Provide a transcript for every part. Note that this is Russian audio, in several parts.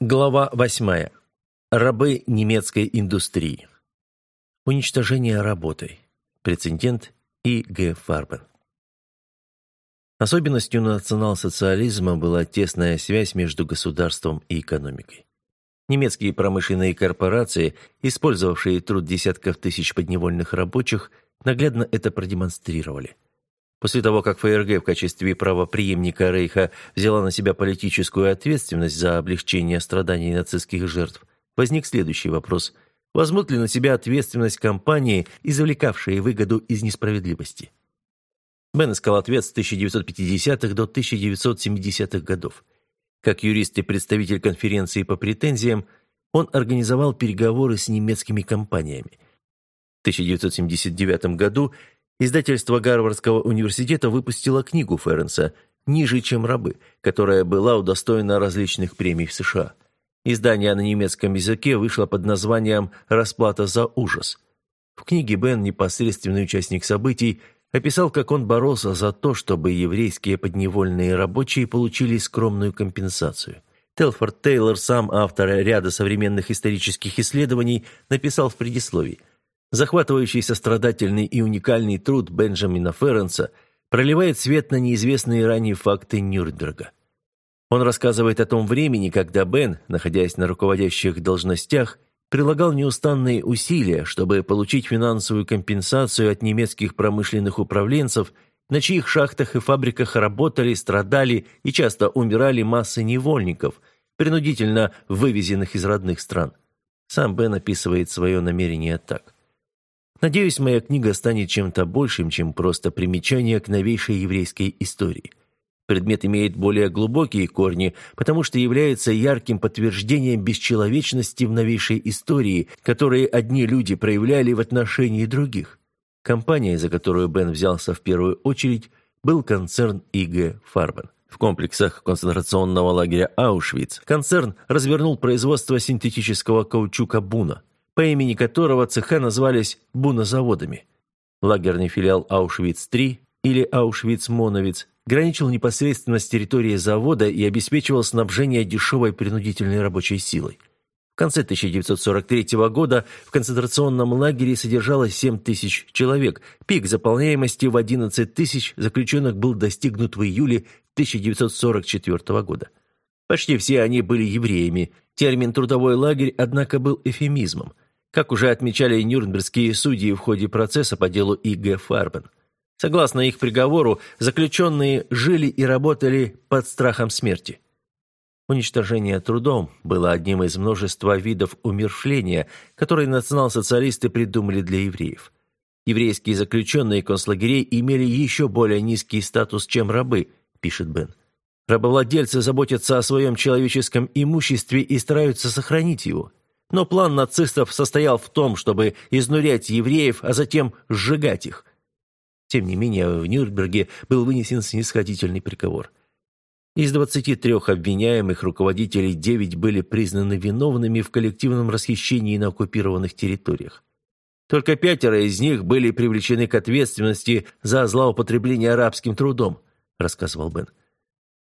Глава восьмая. Рабы немецкой индустрии. Уничтожение работой. Прецедент И. Г. Фарбен. Особенностью национал-социализма была тесная связь между государством и экономикой. Немецкие промышленные корпорации, использовавшие труд десятков тысяч подневольных рабочих, наглядно это продемонстрировали – После того, как ФРГ в качестве правоприемника Рейха взяла на себя политическую ответственность за облегчение страданий нацистских жертв, возник следующий вопрос. Возьмут ли на себя ответственность компании, извлекавшие выгоду из несправедливости? Бен искал ответ с 1950-х до 1970-х годов. Как юрист и представитель конференции по претензиям, он организовал переговоры с немецкими компаниями. В 1979 году Издательство Гарвардского университета выпустило книгу Ференса «Ниже, чем рабы», которая была удостоена различных премий в США. Издание на немецком языке вышло под названием «Расплата за ужас». В книге Бен, непосредственный участник событий, описал, как он боролся за то, чтобы еврейские подневольные рабочие получили скромную компенсацию. Телфорд Тейлор, сам автор ряда современных исторических исследований, написал в предисловии – Захватывающий сострадательный и уникальный труд Бенджамина Ференса проливает свет на неизвестные ранее факты Нюрнберга. Он рассказывает о том времени, когда Бен, находясь на руководящих должностях, прилагал неустанные усилия, чтобы получить финансовую компенсацию от немецких промышленных управленцев, на чьих шахтах и фабриках работали, страдали и часто умирали массы невольников, принудительно вывезенных из родных стран. Сам Бен описывает свое намерение так. Надеюсь, моя книга станет чем-то большим, чем просто примечание к новейшей еврейской истории. Предмет имеет более глубокие корни, потому что является ярким подтверждением бесчеловечности в новейшей истории, которые одни люди проявляли в отношении других. Компания, за которую Бен взялся в первую очередь, был концерн ИГ «Фарбен». В комплексах концентрационного лагеря Аушвиц концерн развернул производство синтетического каучука «Буна», по имени которого цеха назвались бунозаводами. Лагерный филиал Аушвиц-3 или Аушвиц-Моновиц граничил непосредственно с территорией завода и обеспечивал снабжение дешевой принудительной рабочей силой. В конце 1943 года в концентрационном лагере содержалось 7 тысяч человек. Пик заполняемости в 11 тысяч заключенных был достигнут в июле 1944 года. Почти все они были евреями. Термин «трудовой лагерь», однако, был эфемизмом – как уже отмечали нюрнбергские судьи в ходе процесса по делу И.Г. Фарбен. Согласно их приговору, заключенные жили и работали под страхом смерти. Уничтожение трудом было одним из множества видов умершления, которые национал-социалисты придумали для евреев. Еврейские заключенные концлагерей имели еще более низкий статус, чем рабы, пишет Бен. Рабовладельцы заботятся о своем человеческом имуществе и стараются сохранить его. Но план нацистов состоял в том, чтобы изнурять евреев, а затем сжигать их. Тем не менее, в Нюрнберге был вынесен снисходительный приговор. Из 23 обвиняемых руководителей 9 были признаны виновными в коллективном расхищении на оккупированных территориях. Только пятеро из них были привлечены к ответственности за злоупотребление арабским трудом, рассказывал Бен.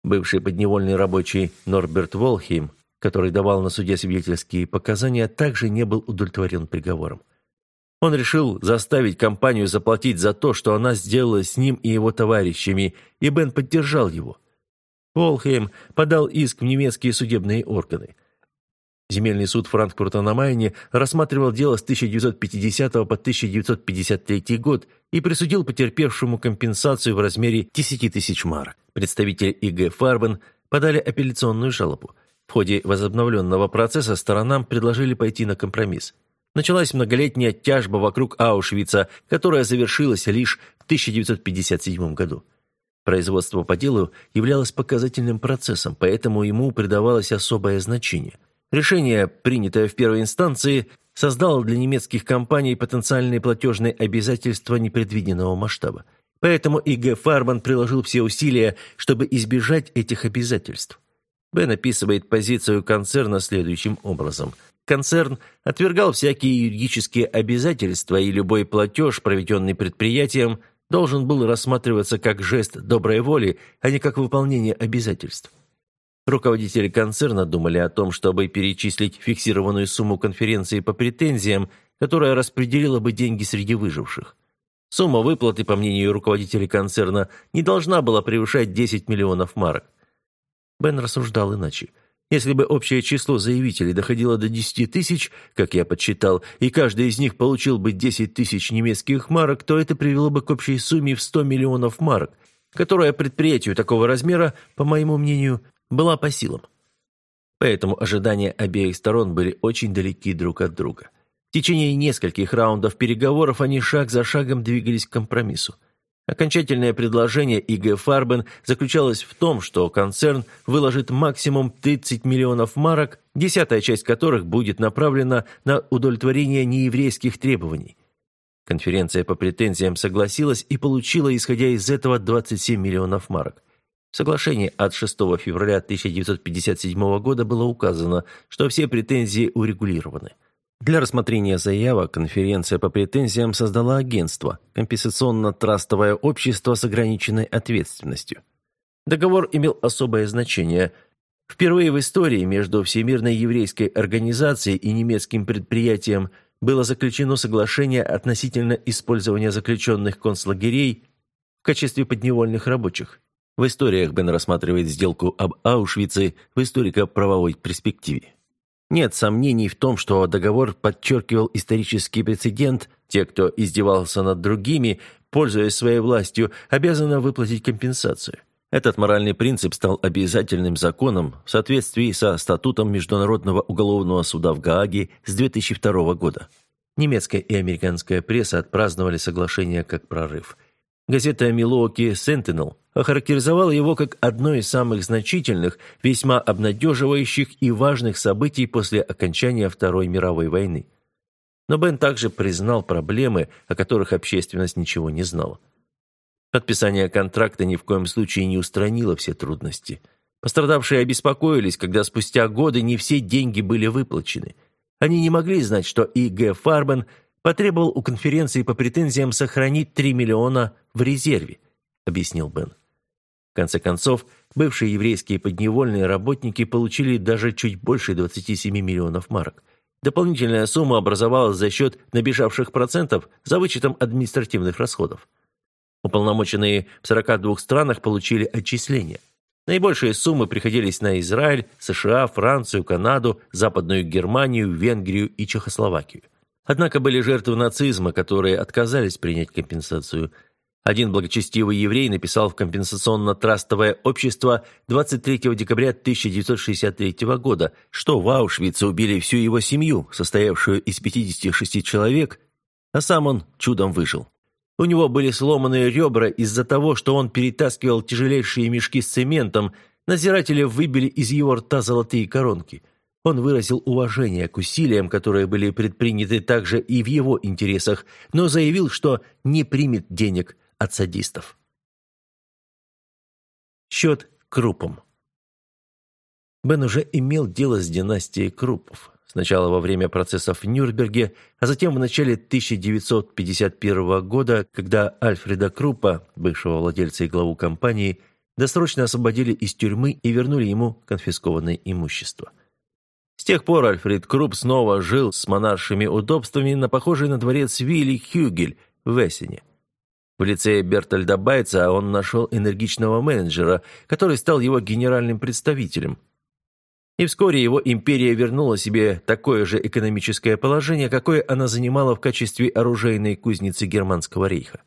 Бывший подневольный рабочий Норберт Волхейм который давал на суде свидетельские показания, также не был удовлетворен приговором. Он решил заставить компанию заплатить за то, что она сделала с ним и его товарищами, и Бен поддержал его. Волхейм подал иск в немецкие судебные органы. Земельный суд Франкфурта на Майне рассматривал дело с 1950 по 1953 год и присудил потерпевшему компенсацию в размере 10 тысяч марок. Представители ИГ Фарбен подали апелляционную жалобу – в ходе возобновленного процесса сторонам предложили пойти на компромисс. Началась многолетняя тяжба вокруг Аушвица, которая завершилась лишь в 1957 году. Производство по делу являлось показательным процессом, поэтому ему придавалось особое значение. Решение, принятое в первой инстанции, создало для немецких компаний потенциальные платежные обязательства непредвиденного масштаба. Поэтому ИГ Фарман приложил все усилия, чтобы избежать этих обязательств. Бен описывает позицию концерна следующим образом. Концерн отвергал всякие юридические обязательства, и любой платеж, проведенный предприятием, должен был рассматриваться как жест доброй воли, а не как выполнение обязательств. Руководители концерна думали о том, чтобы перечислить фиксированную сумму конференции по претензиям, которая распределила бы деньги среди выживших. Сумма выплаты, по мнению руководителей концерна, не должна была превышать 10 миллионов марок. Бен рассуждал иначе. Если бы общее число заявителей доходило до 10 тысяч, как я подсчитал, и каждый из них получил бы 10 тысяч немецких марок, то это привело бы к общей сумме в 100 миллионов марок, которая предприятию такого размера, по моему мнению, была по силам. Поэтому ожидания обеих сторон были очень далеки друг от друга. В течение нескольких раундов переговоров они шаг за шагом двигались к компромиссу. Окончательное предложение ИГ Фарбен заключалось в том, что концерн выложит максимум 30 миллионов марок, десятая часть которых будет направлена на удовлетворение нееврейских требований. Конференция по претензиям согласилась и получила, исходя из этого, 27 миллионов марок. В соглашении от 6 февраля 1957 года было указано, что все претензии урегулированы. Для рассмотрения заявок конференция по претензиям создала агентство «Компенсационно-трастовое общество с ограниченной ответственностью». Договор имел особое значение. Впервые в истории между Всемирной еврейской организацией и немецким предприятием было заключено соглашение относительно использования заключенных концлагерей в качестве подневольных рабочих. В историях Бен рассматривает сделку об Аушвице в историко-правовой перспективе. Нет сомнений в том, что договор подчеркивал исторический прецедент. Те, кто издевался над другими, пользуясь своей властью, обязаны выплатить компенсацию. Этот моральный принцип стал обязательным законом в соответствии со статутом Международного уголовного суда в Гааге с 2002 года. Немецкая и американская пресса отпраздновали соглашение как прорыв. Газета «Милуоки Сентинел» охарактеризовал его как одно из самых значительных, весьма обнадеживающих и важных событий после окончания Второй мировой войны. Но Бен также признал проблемы, о которых общественность ничего не знала. Подписание контракта ни в коем случае не устранило все трудности. Пострадавшие обеспокоились, когда спустя годы не все деньги были выплачены. Они не могли знать, что И.Г. Фарбен потребовал у конференции по претензиям сохранить 3 миллиона в резерве, объяснил Бен. В конце концов, бывшие еврейские подневольные работники получили даже чуть больше 27 миллионов марок. Дополнительная сумма образовалась за счет набежавших процентов за вычетом административных расходов. Уполномоченные в 42 странах получили отчисления. Наибольшие суммы приходились на Израиль, США, Францию, Канаду, Западную Германию, Венгрию и Чехословакию. Однако были жертвы нацизма, которые отказались принять компенсацию – один благочестивый еврей написал в компенсационно-трастовое общество 23 декабря 1963 года, что в Аушвице убили всю его семью, состоявшую из 56 человек, а сам он чудом выжил. У него были сломанные ребра из-за того, что он перетаскивал тяжелейшие мешки с цементом, надзиратели выбили из его рта золотые коронки. Он выразил уважение к усилиям, которые были предприняты также и в его интересах, но заявил, что не примет денег – от садистов. Счет Крупом Бен уже имел дело с династией Крупов. Сначала во время процессов в Нюрнберге, а затем в начале 1951 года, когда Альфреда Крупа, бывшего владельца и главу компании, досрочно освободили из тюрьмы и вернули ему конфискованное имущество. С тех пор Альфред Круп снова жил с монаршими удобствами на похожей на дворец Вилли Хюгель в Эссене. В лице Бертольда Байца он нашел энергичного менеджера, который стал его генеральным представителем. И вскоре его империя вернула себе такое же экономическое положение, какое она занимала в качестве оружейной кузницы Германского рейха.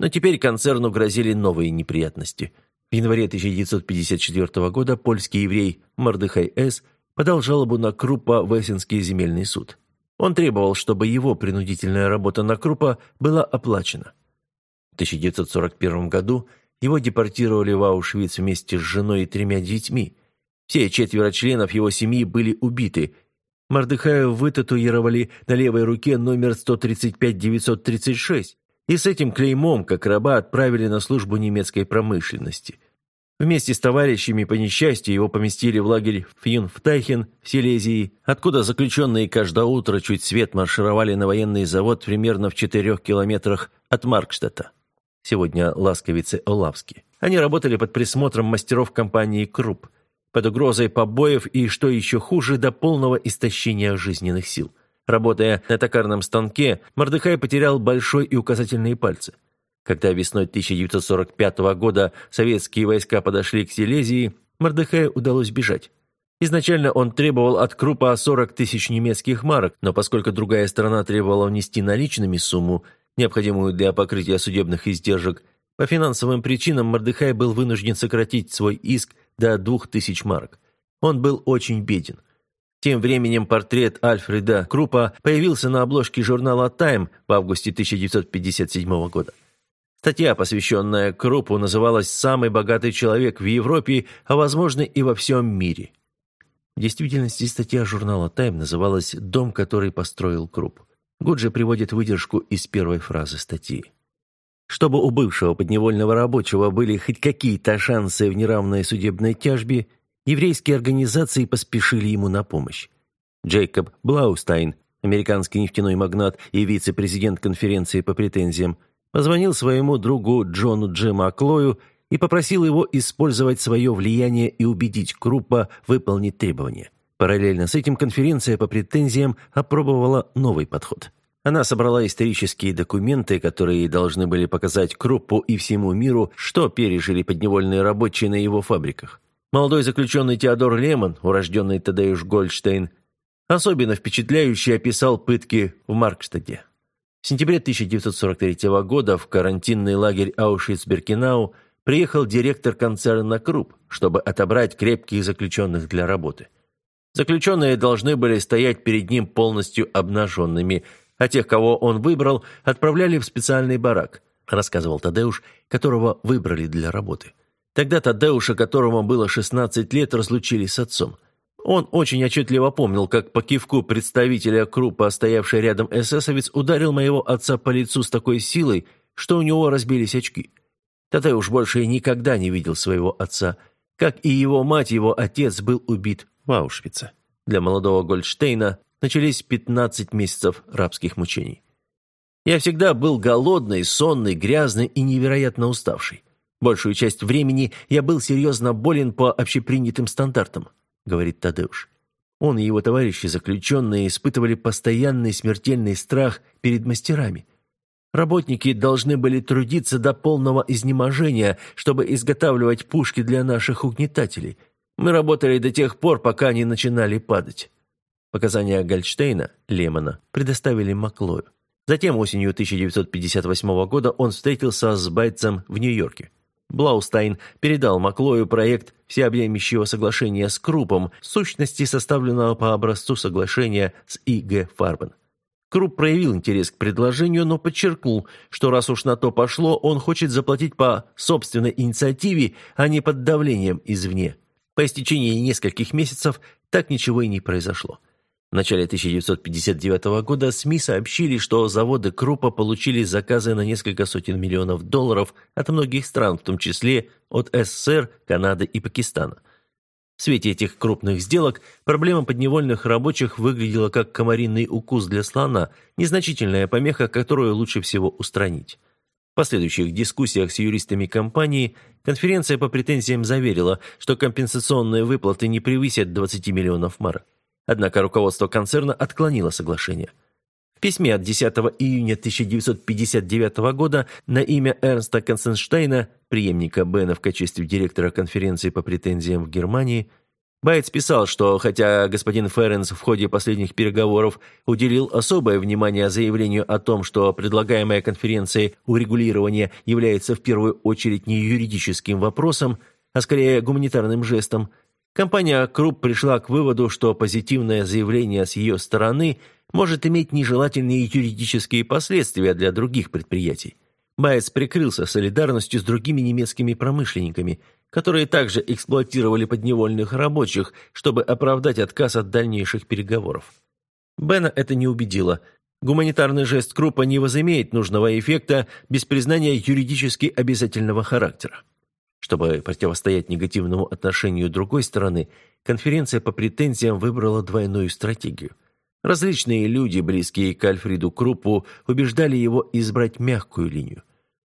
Но теперь концерну грозили новые неприятности. В январе 1954 года польский еврей Мордыхай С. подал жалобу на Крупа в Эссенский земельный суд. Он требовал, чтобы его принудительная работа на Крупа была оплачена. 1941 году его депортировали в Аушвиц вместе с женой и тремя детьми. Все четверо членов его семьи были убиты. Мордыхаю вытатуировали на левой руке номер 135-936, и с этим клеймом, как раба, отправили на службу немецкой промышленности. Вместе с товарищами по несчастью его поместили в лагерь Фьюнфтайхен в Силезии, откуда заключенные каждое утро чуть свет маршировали на военный завод примерно в четырех километрах от Маркштадта сегодня ласковицы Олавски. Они работали под присмотром мастеров компании «Круп». под угрозой побоев и, что еще хуже, до полного истощения жизненных сил. Работая на токарном станке, Мордыхай потерял большой и указательные пальцы. Когда весной 1945 года советские войска подошли к Силезии, Мордыхаю удалось бежать. Изначально он требовал от Крупа 40 тысяч немецких марок, но поскольку другая сторона требовала внести наличными сумму, необходимую для покрытия судебных издержек, по финансовым причинам Мордыхай был вынужден сократить свой иск до 2000 марок. Он был очень беден. Тем временем портрет Альфреда Крупа появился на обложке журнала «Тайм» в августе 1957 года. Статья, посвященная Крупу, называлась «Самый богатый человек в Европе, а возможно и во всем мире». В действительности статья журнала «Тайм» называлась «Дом, который построил Круп». Гуджи приводит выдержку из первой фразы статьи. Чтобы у бывшего подневольного рабочего были хоть какие-то шансы в неравной судебной тяжбе, еврейские организации поспешили ему на помощь. Джейкоб Блаустайн, американский нефтяной магнат и вице-президент конференции по претензиям, позвонил своему другу Джону Джима Клою и попросил его использовать свое влияние и убедить Круппа выполнить требования. Параллельно с этим конференция по претензиям опробовала новый подход. Она собрала исторические документы, которые должны были показать Круппу и всему миру, что пережили подневольные рабочие на его фабриках. Молодой заключенный Теодор Лемон, урожденный Тадеуш Гольдштейн, особенно впечатляюще описал пытки в Маркштаде. В сентябре 1943 года в карантинный лагерь Аушвиц-Беркинау приехал директор концерна Круп, чтобы отобрать крепких заключенных для работы. Заключенные должны были стоять перед ним полностью обнаженными, а тех, кого он выбрал, отправляли в специальный барак, рассказывал Тадеуш, которого выбрали для работы. Тогда Тадеуша, которому было 16 лет, разлучили с отцом. Он очень отчетливо помнил, как по кивку представителя Крупа, стоявший рядом эсэсовец, ударил моего отца по лицу с такой силой, что у него разбились очки. Тадеуш больше никогда не видел своего отца. Как и его мать, его отец был убит в Аушвице. Для молодого Гольдштейна начались 15 месяцев рабских мучений. Я всегда был голодный, сонный, грязный и невероятно уставший. Большую часть времени я был серьезно болен по общепринятым стандартам, говорит Тадеуш. Он и его товарищи, заключенные, испытывали постоянный смертельный страх перед мастерами. Работники должны были трудиться до полного изнеможения, чтобы изготавливать пушки для наших угнетателей. Мы работали до тех пор, пока они начинали падать. Показания Гольдштейна, Лемона, предоставили Маклою. Затем осенью 1958 года он встретился с Байтцем в Нью-Йорке. Блаустайн передал Маклою проект всеобъемлющего соглашения с Крупом, сущности составленного по образцу соглашения с И.Г. Фарбен. Круп проявил интерес к предложению, но подчеркнул, что раз уж на то пошло, он хочет заплатить по собственной инициативе, а не под давлением извне. По истечении нескольких месяцев так ничего и не произошло. В начале 1959 года СМИ сообщили, что заводы Крупа получили заказы на несколько сотен миллионов долларов от многих стран, в том числе от СССР, Канады и Пакистана. В свете этих крупных сделок проблема подневольных рабочих выглядела как комаринный укус для слона, незначительная помеха, которую лучше всего устранить. В последующих дискуссиях с юристами компании конференция по претензиям заверила, что компенсационные выплаты не превысят 20 миллионов марок. Однако руководство концерна отклонило соглашение. В письме от 10 июня 1959 года на имя Эрнста Константштейна, преемника Бена в качестве директора конференции по претензиям в Германии, Байтс писал, что хотя господин Ференс в ходе последних переговоров уделил особое внимание заявлению о том, что предлагаемая конференция урегулирования является в первую очередь не юридическим вопросом, а скорее гуманитарным жестом, Компания Круп пришла к выводу, что позитивное заявление с ее стороны может иметь нежелательные юридические последствия для других предприятий. Байец прикрылся солидарностью с другими немецкими промышленниками, которые также эксплуатировали подневольных рабочих, чтобы оправдать отказ от дальнейших переговоров. Бена это не убедило. Гуманитарный жест Крупа не возымеет нужного эффекта без признания юридически обязательного характера. Чтобы противостоять негативному отношению другой стороны, конференция по претензиям выбрала двойную стратегию. Различные люди, близкие к Альфреду Круппу, убеждали его избрать мягкую линию.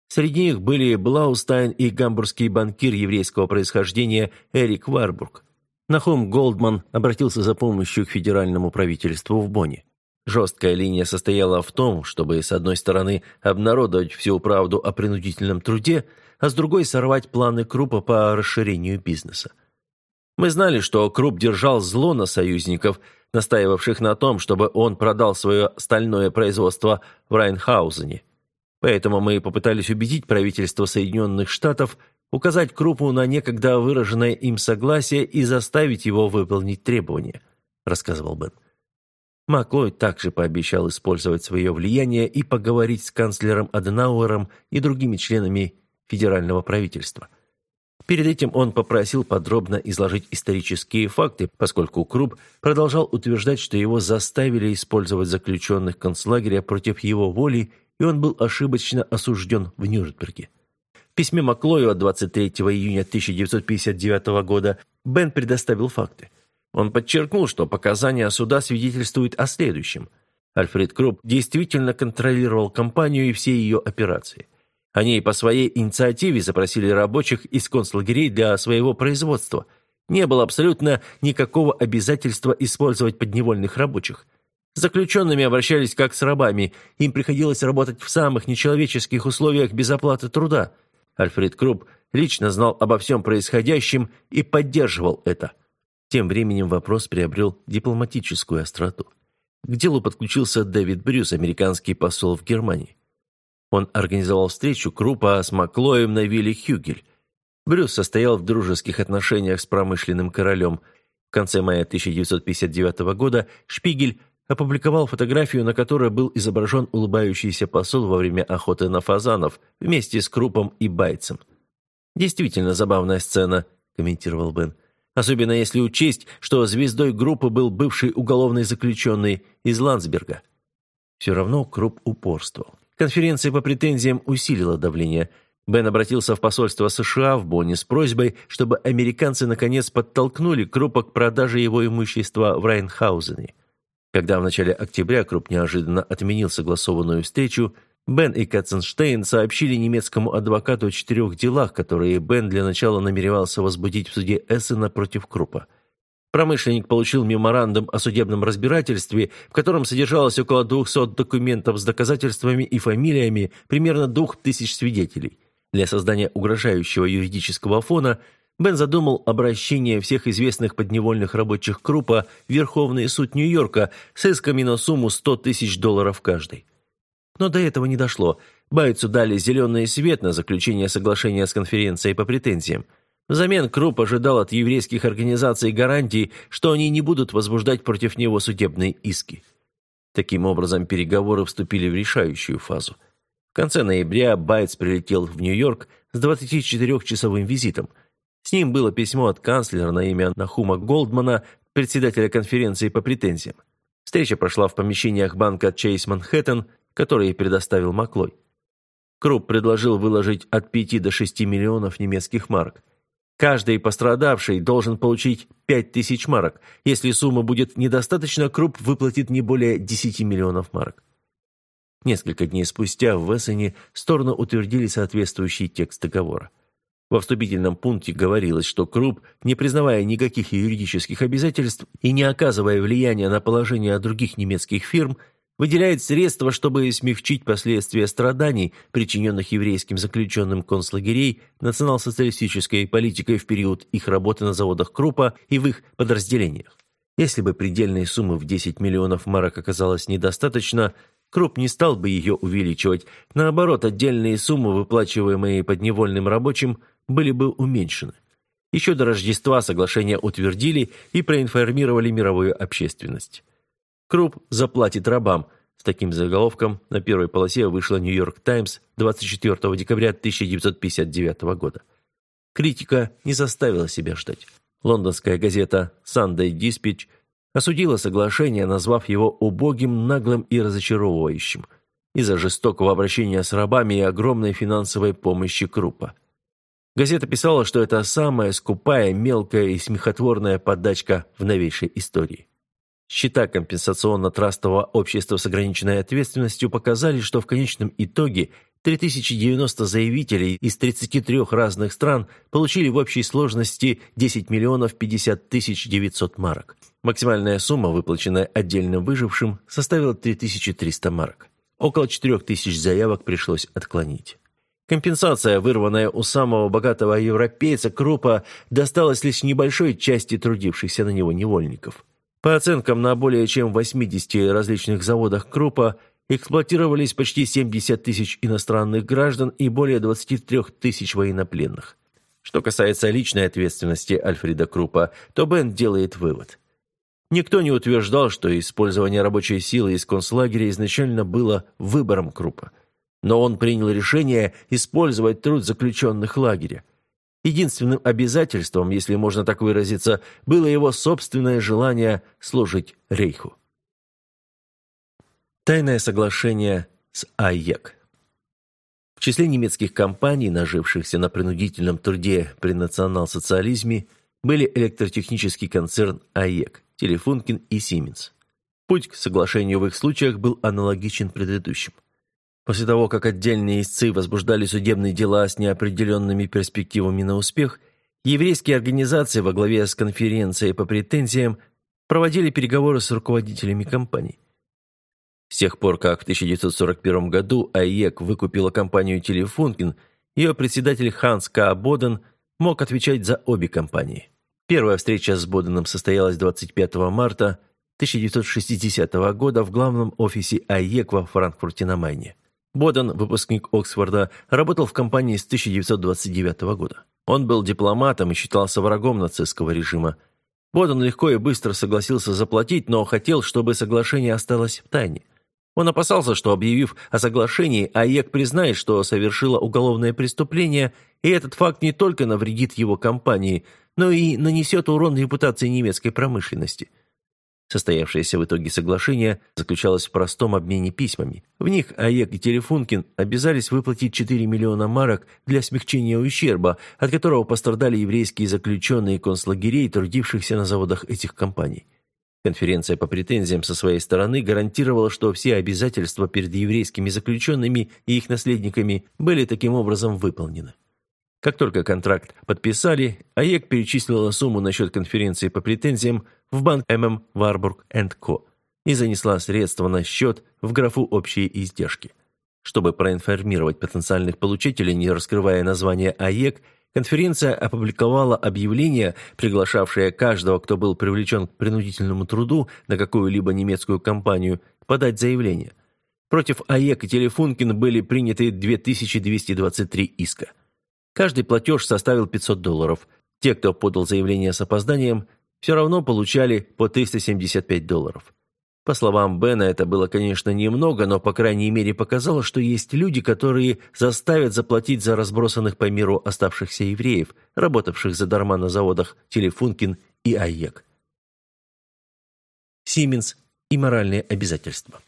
Среди них были Блаустайн и гамбургский банкир еврейского происхождения Эрик Варбург. Нахум Голдман обратился за помощью к федеральному правительству в Бонне. Жесткая линия состояла в том, чтобы, с одной стороны, обнародовать всю правду о принудительном труде, а с другой сорвать планы Крупа по расширению бизнеса. Мы знали, что Круп держал зло на союзников, настаивавших на том, чтобы он продал свое стальное производство в Райнхаузене. Поэтому мы попытались убедить правительство Соединенных Штатов указать Крупу на некогда выраженное им согласие и заставить его выполнить требования, рассказывал Бен. Маклой также пообещал использовать свое влияние и поговорить с канцлером Аденауэром и другими членами федерального правительства. Перед этим он попросил подробно изложить исторические факты, поскольку Круп продолжал утверждать, что его заставили использовать заключенных концлагеря против его воли, и он был ошибочно осужден в Нюрнберге. В письме Маклою от 23 июня 1959 года Бен предоставил факты. Он подчеркнул, что показания суда свидетельствуют о следующем. Альфред Круп действительно контролировал компанию и все ее операции. Они по своей инициативе запросили рабочих из концлагерей для своего производства. Не было абсолютно никакого обязательства использовать подневольных рабочих. Заключенными обращались как с рабами, им приходилось работать в самых нечеловеческих условиях без оплаты труда – Альфред Круп лично знал обо всем происходящем и поддерживал это. Тем временем вопрос приобрел дипломатическую остроту. К делу подключился Дэвид Брюс, американский посол в Германии. Он организовал встречу Крупа с Маклоем на вилле Хюгель. Брюс состоял в дружеских отношениях с промышленным королем. В конце мая 1959 года Шпигель опубликовал фотографию, на которой был изображен улыбающийся посол во время охоты на фазанов вместе с Крупом и Байцем. «Действительно забавная сцена», – комментировал Бен. «Особенно если учесть, что звездой группы был бывший уголовный заключенный из Ландсберга». Все равно Круп упорствовал. Конференция по претензиям усилила давление. Бен обратился в посольство США в Бонне с просьбой, чтобы американцы наконец подтолкнули Крупа к продаже его имущества в Райнхаузене. Когда в начале октября Круп неожиданно отменил согласованную встречу, Бен и Катценштейн сообщили немецкому адвокату о четырех делах, которые Бен для начала намеревался возбудить в суде Эссена против Крупа. Промышленник получил меморандум о судебном разбирательстве, в котором содержалось около 200 документов с доказательствами и фамилиями примерно двух тысяч свидетелей. Для создания угрожающего юридического фона – Бен задумал обращение всех известных подневольных рабочих Крупа в Верховный суд Нью-Йорка с исками на сумму 100 тысяч долларов каждый. Но до этого не дошло. Байцу дали зеленый свет на заключение соглашения с конференцией по претензиям. Взамен Круп ожидал от еврейских организаций гарантий, что они не будут возбуждать против него судебные иски. Таким образом, переговоры вступили в решающую фазу. В конце ноября Байц прилетел в Нью-Йорк с 24-часовым визитом – с ним было письмо от канцлера на имя Нахума Голдмана, председателя конференции по претензиям. Встреча прошла в помещениях банка Чейз Манхэттен, который предоставил Маклой. Круп предложил выложить от 5 до 6 миллионов немецких марок. Каждый пострадавший должен получить 5 тысяч марок. Если сумма будет недостаточно, Круп выплатит не более 10 миллионов марок. Несколько дней спустя в Вессене стороны утвердили соответствующий текст договора. Во вступительном пункте говорилось, что Круп, не признавая никаких юридических обязательств и не оказывая влияния на положение других немецких фирм, выделяет средства, чтобы смягчить последствия страданий, причиненных еврейским заключенным концлагерей национал-социалистической политикой в период их работы на заводах Крупа и в их подразделениях. Если бы предельной суммы в 10 миллионов марок оказалось недостаточно, Круп не стал бы ее увеличивать. Наоборот, отдельные суммы, выплачиваемые подневольным рабочим, были бы уменьшены. Еще до Рождества соглашение утвердили и проинформировали мировую общественность. Круп заплатит рабам. С таким заголовком на первой полосе вышла «Нью-Йорк Таймс» 24 декабря 1959 года. Критика не заставила себя ждать. Лондонская газета «Sunday Dispatch» осудила соглашение, назвав его убогим, наглым и разочаровывающим из-за жестокого обращения с рабами и огромной финансовой помощи Крупа. Газета писала, что это самая скупая, мелкая и смехотворная подачка в новейшей истории. Счета компенсационно-трастового общества с ограниченной ответственностью показали, что в конечном итоге 3090 заявителей из 33 разных стран получили в общей сложности 10 миллионов 50 тысяч 900 марок. Максимальная сумма, выплаченная отдельным выжившим, составила 3300 марок. Около 4000 заявок пришлось отклонить. Компенсация, вырванная у самого богатого европейца Крупа, досталась лишь небольшой части трудившихся на него невольников. По оценкам, на более чем 80 различных заводах Крупа эксплуатировались почти 70 тысяч иностранных граждан и более 23 тысяч военнопленных. Что касается личной ответственности Альфреда Крупа, то Бен делает вывод. Никто не утверждал, что использование рабочей силы из концлагеря изначально было выбором Крупа. Но он принял решение использовать труд заключенных лагеря. Единственным обязательством, если можно так выразиться, было его собственное желание служить Рейху. Тайное соглашение с АЕК. В числе немецких компаний, нажившихся на принудительном труде при национал-социализме, были электротехнический концерн АЕК, Телефункин и Сименс. Путь к соглашению в их случаях был аналогичен предыдущим. После того, как отдельные истцы возбуждали судебные дела с неопределенными перспективами на успех, еврейские организации во главе с конференцией по претензиям проводили переговоры с руководителями компаний. С тех пор, как в 1941 году АЕК выкупила компанию «Телефункин», ее председатель Ханс К. Боден мог отвечать за обе компании. Первая встреча с Боденом состоялась 25 марта 1960 года в главном офисе АЕК во Франкфурте на Майне. Боден, выпускник Оксфорда, работал в компании с 1929 года. Он был дипломатом и считался врагом нацистского режима. Боден легко и быстро согласился заплатить, но хотел, чтобы соглашение осталось в тайне. Он опасался, что, объявив о соглашении, АЕК признает, что совершила уголовное преступление, и этот факт не только навредит его компании, но и нанесет урон репутации немецкой промышленности. Состоявшееся в итоге соглашение заключалось в простом обмене письмами. В них АЕК и Телефункин обязались выплатить 4 миллиона марок для смягчения ущерба, от которого пострадали еврейские заключенные концлагерей, трудившихся на заводах этих компаний. Конференция по претензиям со своей стороны гарантировала, что все обязательства перед еврейскими заключенными и их наследниками были таким образом выполнены. Как только контракт подписали, АЕГ перечислила сумму на счет конференции по претензиям в банк MM and Co и занесла средства на счет в графу «Общие издержки». Чтобы проинформировать потенциальных получателей, не раскрывая название АЕГ, Конференция опубликовала объявление, приглашавшее каждого, кто был привлечен к принудительному труду на какую-либо немецкую компанию, подать заявление. Против АЕГ и Телефункен были приняты 2223 иска. Каждый платеж составил 500 долларов. Те, кто подал заявление с опозданием, все равно получали по 375 долларов. По словам Бена, это было, конечно, немного, но, по крайней мере, показало, что есть люди, которые заставят заплатить за разбросанных по миру оставшихся евреев, работавших задарма на заводах Телефункин и АЕК. Сименс и моральные обязательства.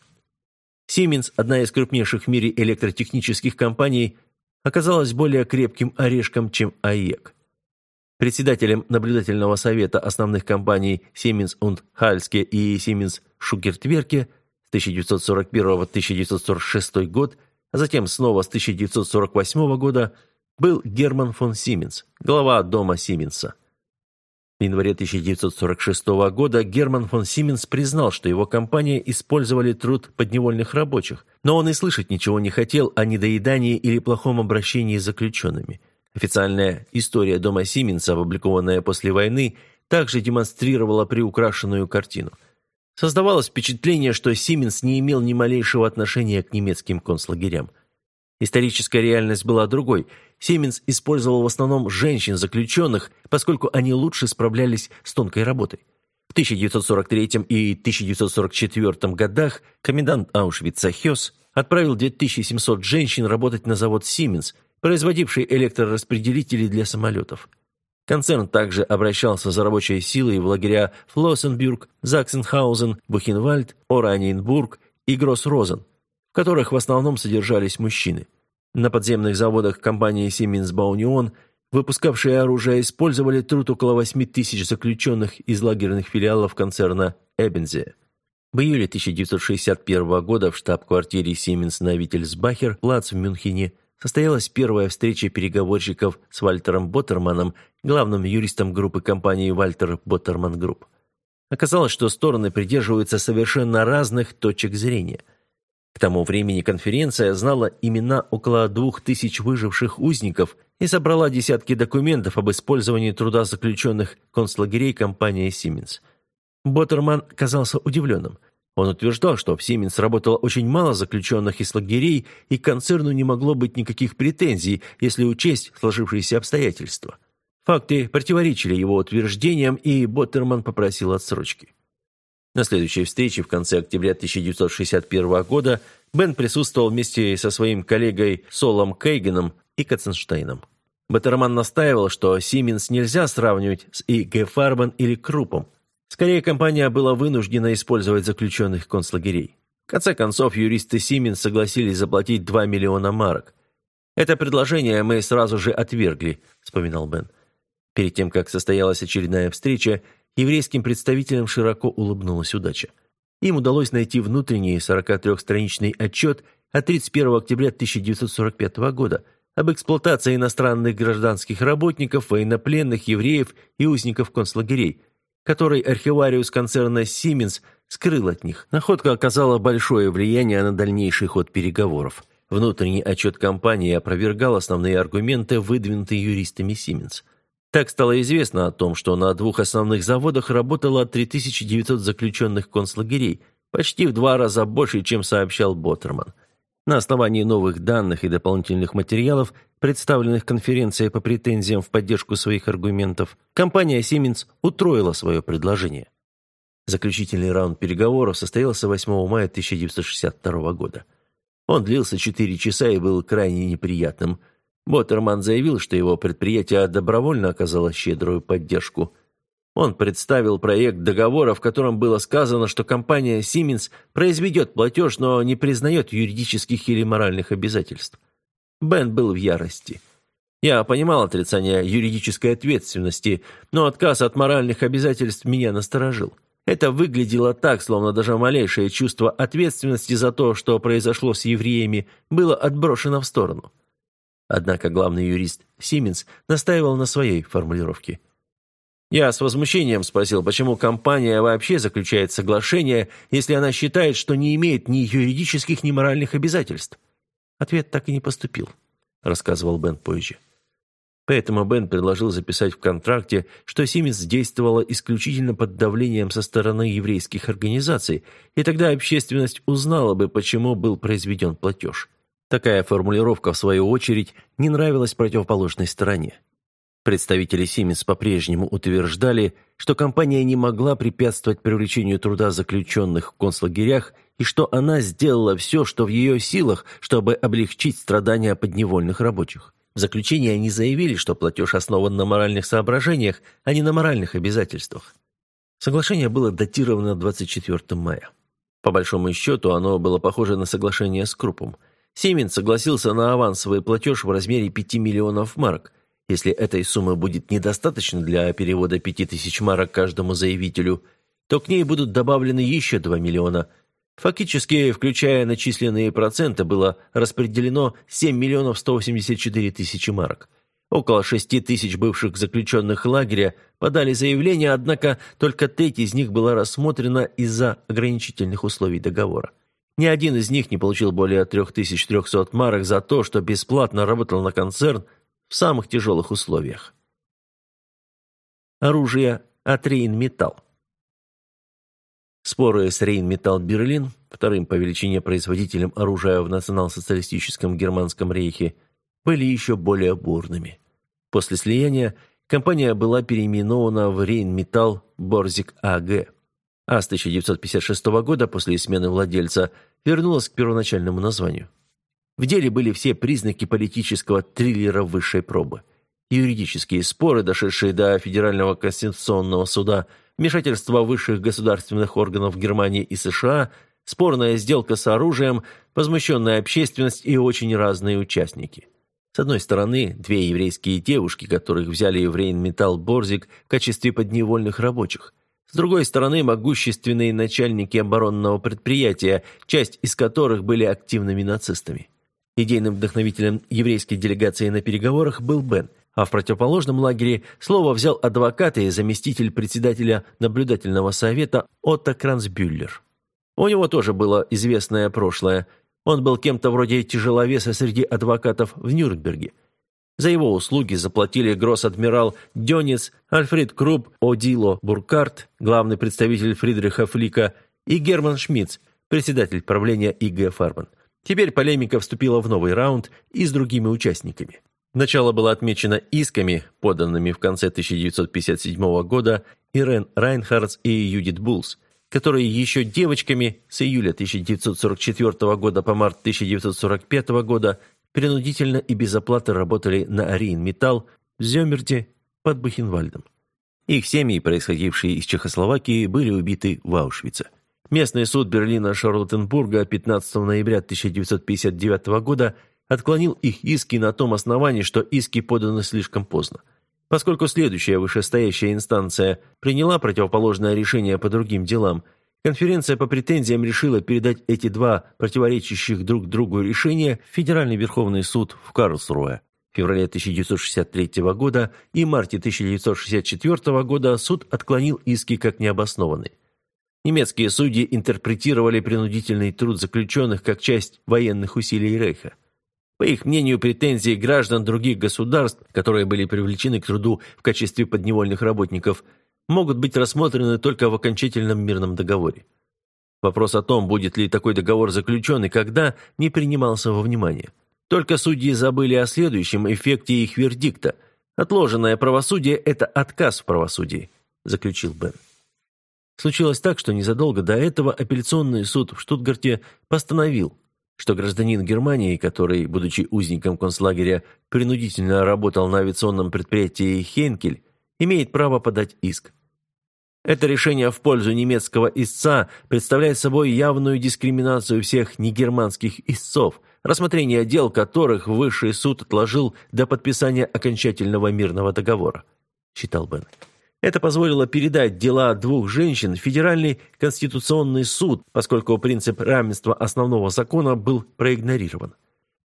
Сименс, одна из крупнейших в мире электротехнических компаний, оказалась более крепким орешком, чем АЕК. Председателем наблюдательного совета основных компаний Siemens und Halske и Siemens Шугертверке с 1941-1946 год, а затем снова с 1948 года, был Герман фон Сименс, глава дома Сименса. В январе 1946 года Герман фон Сименс признал, что его компания использовали труд подневольных рабочих, но он и слышать ничего не хотел о недоедании или плохом обращении с заключенными – Официальная история дома Сименса, опубликованная после войны, также демонстрировала приукрашенную картину. Создавалось впечатление, что Сименс не имел ни малейшего отношения к немецким концлагерям. Историческая реальность была другой. Сименс использовал в основном женщин-заключенных, поскольку они лучше справлялись с тонкой работой. В 1943 и 1944 годах комендант Аушвица Хёс отправил 2700 женщин работать на завод «Сименс», производивший электрораспределители для самолетов. Концерн также обращался за рабочей силой в лагеря Флоссенбюрг, Заксенхаузен, Бухенвальд, Ораниенбург и Гроссрозен, в которых в основном содержались мужчины. На подземных заводах компании Siemens Baunion, выпускавшие оружие, использовали труд около 8 тысяч заключенных из лагерных филиалов концерна Эбензе. В июле 1961 года в штаб-квартире Siemens на Виттельсбахер, плац в Мюнхене, состоялась первая встреча переговорщиков с Вальтером Боттерманом, главным юристом группы компании Вальтер Боттерман Групп. Оказалось, что стороны придерживаются совершенно разных точек зрения. К тому времени конференция знала имена около двух тысяч выживших узников и собрала десятки документов об использовании труда заключенных концлагерей компании «Сименс». Боттерман казался удивленным. Он утверждал, что в Siemens работало очень мало заключенных из лагерей, и концерну не могло быть никаких претензий, если учесть сложившиеся обстоятельства. Факты противоречили его утверждениям, и Боттерман попросил отсрочки. На следующей встрече в конце октября 1961 года Бен присутствовал вместе со своим коллегой Солом Кейгеном и Катценштейном. Боттерман настаивал, что Siemens нельзя сравнивать с И.Г. Фарбан или Крупом. Скорее, компания была вынуждена использовать заключенных концлагерей. В конце концов, юристы Siemens согласились заплатить 2 миллиона марок. «Это предложение мы сразу же отвергли», – вспоминал Бен. Перед тем, как состоялась очередная встреча, еврейским представителям широко улыбнулась удача. Им удалось найти внутренний 43-страничный отчет от 31 октября 1945 года об эксплуатации иностранных гражданских работников, военнопленных, евреев и узников концлагерей, который архивариус концерна Siemens скрыл от них. Находка оказала большое влияние на дальнейший ход переговоров. Внутренний отчет компании опровергал основные аргументы, выдвинутые юристами Siemens – так стало известно о том, что на двух основных заводах работало 3900 заключенных концлагерей, почти в два раза больше, чем сообщал Боттерман. На основании новых данных и дополнительных материалов, представленных конференцией по претензиям в поддержку своих аргументов, компания Siemens утроила свое предложение. Заключительный раунд переговоров состоялся 8 мая 1962 года. Он длился 4 часа и был крайне неприятным – Боттерман заявил, что его предприятие добровольно оказало щедрую поддержку. Он представил проект договора, в котором было сказано, что компания Siemens произведет платеж, но не признает юридических или моральных обязательств. Бен был в ярости. Я понимал отрицание юридической ответственности, но отказ от моральных обязательств меня насторожил. Это выглядело так, словно даже малейшее чувство ответственности за то, что произошло с евреями, было отброшено в сторону. Однако главный юрист Сименс настаивал на своей формулировке. Я с возмущением спросил, почему компания вообще заключает соглашение, если она считает, что не имеет ни юридических, ни моральных обязательств. Ответ так и не поступил, рассказывал Бен позже. Поэтому Бен предложил записать в контракте, что Сименс действовала исключительно под давлением со стороны еврейских организаций, и тогда общественность узнала бы, почему был произведен платеж. Такая формулировка, в свою очередь, не нравилась противоположной стороне. Представители Siemens по-прежнему утверждали, что компания не могла препятствовать привлечению труда заключенных в концлагерях и что она сделала все, что в ее силах, чтобы облегчить страдания подневольных рабочих. В заключении они заявили, что платеж основан на моральных соображениях, а не на моральных обязательствах. Соглашение было датировано 24 мая. По большому счету, оно было похоже на соглашение с Крупом – Семин согласился на авансовый платеж в размере 5 миллионов марок. Если этой суммы будет недостаточно для перевода 5000 марок каждому заявителю, то к ней будут добавлены еще 2 миллиона. Фактически, включая начисленные проценты, было распределено 7 миллионов 184 тысячи марок. Около 6 тысяч бывших заключенных лагеря подали заявление, однако только треть из них была рассмотрена из-за ограничительных условий договора. Ни один из них не получил более 3300 марок за то, что бесплатно работал на концерн в самых тяжелых условиях. Оружие от Рейнметалл. Споры с Рейнметалл Берлин, вторым по величине производителем оружия в национал-социалистическом Германском рейхе, были еще более бурными. После слияния компания была переименована в Рейнметалл Борзик АГ а с 1956 года, после смены владельца, вернулась к первоначальному названию. В деле были все признаки политического триллера высшей пробы. Юридические споры, дошедшие до Федерального конституционного суда, вмешательство высших государственных органов Германии и США, спорная сделка с оружием, возмущенная общественность и очень разные участники. С одной стороны, две еврейские девушки, которых взяли в Рейнметалл Борзик в качестве подневольных рабочих – С другой стороны, могущественные начальники оборонного предприятия, часть из которых были активными нацистами. Идейным вдохновителем еврейской делегации на переговорах был Бен, а в противоположном лагере слово взял адвокат и заместитель председателя наблюдательного совета Отто Кранцбюллер. У него тоже было известное прошлое. Он был кем-то вроде тяжеловеса среди адвокатов в Нюрнберге. За его услуги заплатили гросс-адмирал Дёнец, Альфред Круб, Одило Буркарт, главный представитель Фридриха Флика, и Герман Шмидц, председатель правления ИГ Фарбен. Теперь полемика вступила в новый раунд и с другими участниками. Начало было отмечено исками, поданными в конце 1957 года Ирен Райнхардс и Юдит Булс, которые еще девочками с июля 1944 года по март 1945 года принудительно и без оплаты работали на Рейнметалл в Зёммерде под Бухенвальдом. Их семьи, происходившие из Чехословакии, были убиты в Аушвице. Местный суд Берлина-Шарлоттенбурга 15 ноября 1959 года отклонил их иски на том основании, что иски поданы слишком поздно. Поскольку следующая вышестоящая инстанция приняла противоположное решение по другим делам – Конференция по претензиям решила передать эти два противоречащих друг другу решения в Федеральный Верховный суд в Карлсруэ. В феврале 1963 года и марте 1964 года суд отклонил иски как необоснованные. Немецкие судьи интерпретировали принудительный труд заключенных как часть военных усилий Рейха. По их мнению, претензии граждан других государств, которые были привлечены к труду в качестве подневольных работников – могут быть рассмотрены только в окончательном мирном договоре. Вопрос о том, будет ли такой договор заключен и когда, не принимался во внимание. Только судьи забыли о следующем эффекте их вердикта. «Отложенное правосудие – это отказ в правосудии», – заключил Бен. Случилось так, что незадолго до этого апелляционный суд в Штутгарте постановил, что гражданин Германии, который, будучи узником концлагеря, принудительно работал на авиационном предприятии «Хейнкель», имеет право подать иск. Это решение в пользу немецкого истца представляет собой явную дискриминацию всех негерманских истцов, рассмотрение дел которых высший суд отложил до подписания окончательного мирного договора, считал Бен. Это позволило передать дела двух женщин в Федеральный конституционный суд, поскольку принцип равенства основного закона был проигнорирован.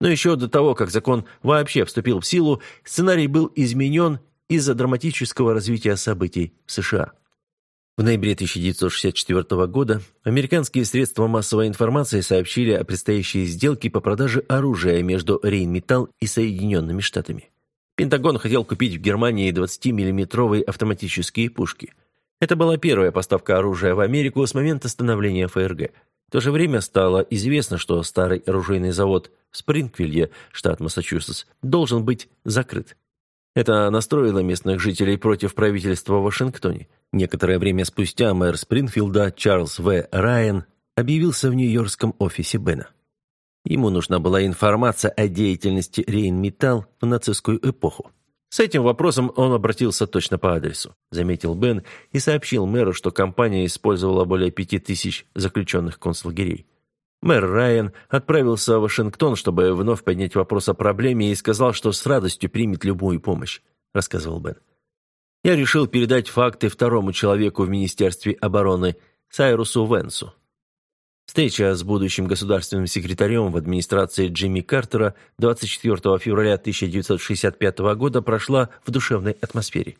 Но еще до того, как закон вообще вступил в силу, сценарий был изменен из-за драматического развития событий в США. В ноябре 1964 года американские средства массовой информации сообщили о предстоящей сделке по продаже оружия между Рейнметалл и Соединенными Штатами. Пентагон хотел купить в Германии 20-миллиметровые автоматические пушки. Это была первая поставка оружия в Америку с момента становления ФРГ. В то же время стало известно, что старый оружейный завод в Спрингфилде, штат Массачусетс, должен быть закрыт. Это настроило местных жителей против правительства в Вашингтоне. Некоторое время спустя мэр Спрингфилда Чарльз В. Райан объявился в нью-йоркском офисе Бена. Ему нужна была информация о деятельности Рейнметалл в нацистскую эпоху. С этим вопросом он обратился точно по адресу, заметил Бен и сообщил мэру, что компания использовала более пяти тысяч заключенных концлагерей. Мэр Райан отправился в Вашингтон, чтобы вновь поднять вопрос о проблеме и сказал, что с радостью примет любую помощь, рассказывал Бен. Я решил передать факты второму человеку в Министерстве обороны, Сайрусу Венсу. Встреча с будущим государственным секретарем в администрации Джимми Картера 24 февраля 1965 года прошла в душевной атмосфере.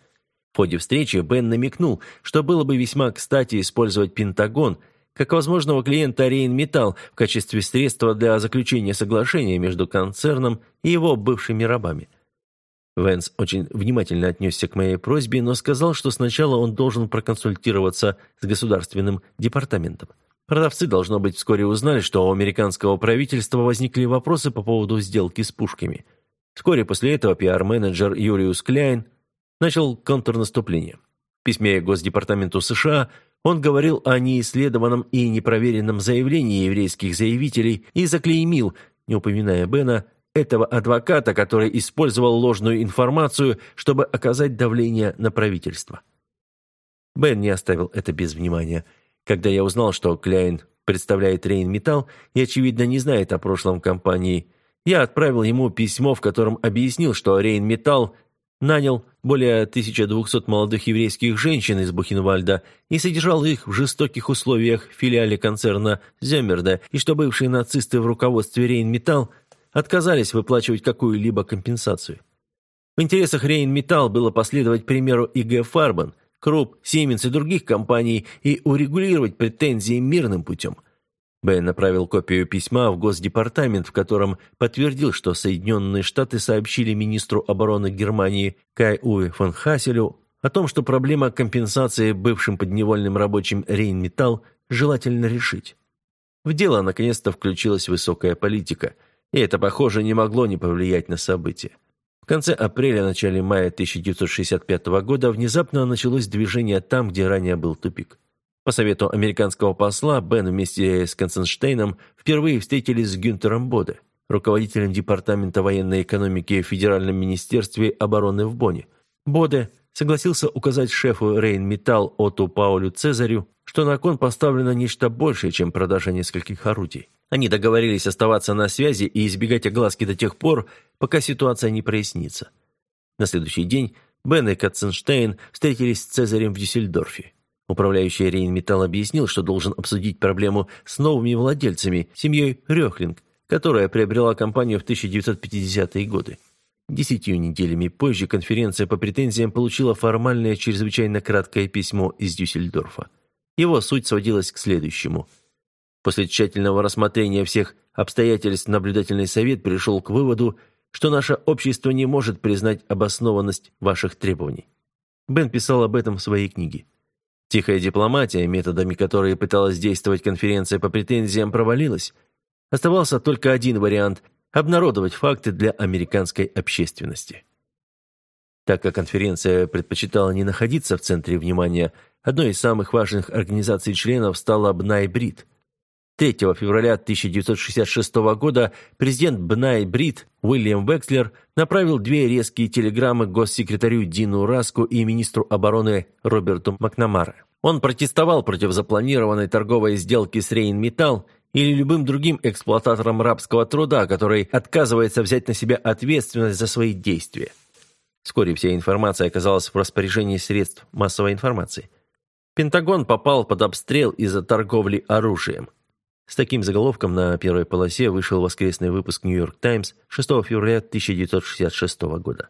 В ходе встречи Бен намекнул, что было бы весьма кстати использовать Пентагон – как возможного клиента Рейнметалл в качестве средства для заключения соглашения между концерном и его бывшими рабами. Венс очень внимательно отнесся к моей просьбе, но сказал, что сначала он должен проконсультироваться с государственным департаментом. Продавцы, должно быть, вскоре узнали, что у американского правительства возникли вопросы по поводу сделки с пушками. Вскоре после этого пиар-менеджер Юриус Кляйн начал контрнаступление. В письме Госдепартаменту США – он говорил о неисследованном и непроверенном заявлении еврейских заявителей и заклеймил, не упоминая Бена, этого адвоката, который использовал ложную информацию, чтобы оказать давление на правительство. Бен не оставил это без внимания. Когда я узнал, что Кляйн представляет Рейнметалл и, очевидно, не знает о прошлом компании, я отправил ему письмо, в котором объяснил, что Рейнметалл нанял более 1200 молодых еврейских женщин из Бухенвальда и содержал их в жестоких условиях в филиале концерна Земерда, и что бывшие нацисты в руководстве Рейнметалл отказались выплачивать какую-либо компенсацию. В интересах Рейнметалл было последовать примеру ИГ Фарбан, Круп, Сименс и других компаний и урегулировать претензии мирным путем – Б. направил копию письма в Госдепартамент, в котором подтвердил, что Соединенные Штаты сообщили министру обороны Германии Кай Уэ фон Хасселю о том, что проблема компенсации бывшим подневольным рабочим Рейнметалл желательно решить. В дело наконец-то включилась высокая политика, и это, похоже, не могло не повлиять на события. В конце апреля-начале мая 1965 года внезапно началось движение там, где ранее был тупик. По совету американского посла, Бен вместе с Константейном впервые встретились с Гюнтером Боде, руководителем Департамента военной экономики в Федеральном министерстве обороны в Бонне. Боде согласился указать шефу Рейнметалл Оту Паулю Цезарю, что на кон поставлено нечто большее, чем продажа нескольких орудий. Они договорились оставаться на связи и избегать огласки до тех пор, пока ситуация не прояснится. На следующий день Бен и Катценштейн встретились с Цезарем в Дюссельдорфе. Управляющий Рейнметалл объяснил, что должен обсудить проблему с новыми владельцами, семьей Рёхлинг, которая приобрела компанию в 1950-е годы. Десятью неделями позже конференция по претензиям получила формальное чрезвычайно краткое письмо из Дюссельдорфа. Его суть сводилась к следующему. После тщательного рассмотрения всех обстоятельств наблюдательный совет пришел к выводу, что наше общество не может признать обоснованность ваших требований. Бен писал об этом в своей книге. Тихая дипломатия, методами которой пыталась действовать конференция по претензиям, провалилась. Оставался только один вариант – обнародовать факты для американской общественности. Так как конференция предпочитала не находиться в центре внимания, одной из самых важных организаций-членов стала Бнай-Брит – 3 февраля 1966 года президент Бнай Брит Уильям Векслер направил две резкие телеграммы госсекретарю Дину Раску и министру обороны Роберту Макнамара. Он протестовал против запланированной торговой сделки с Рейнметалл или любым другим эксплуататором рабского труда, который отказывается взять на себя ответственность за свои действия. Вскоре вся информация оказалась в распоряжении средств массовой информации. Пентагон попал под обстрел из-за торговли оружием. С таким заголовком на первой полосе вышел воскресный выпуск «Нью-Йорк Таймс» 6 февраля 1966 года.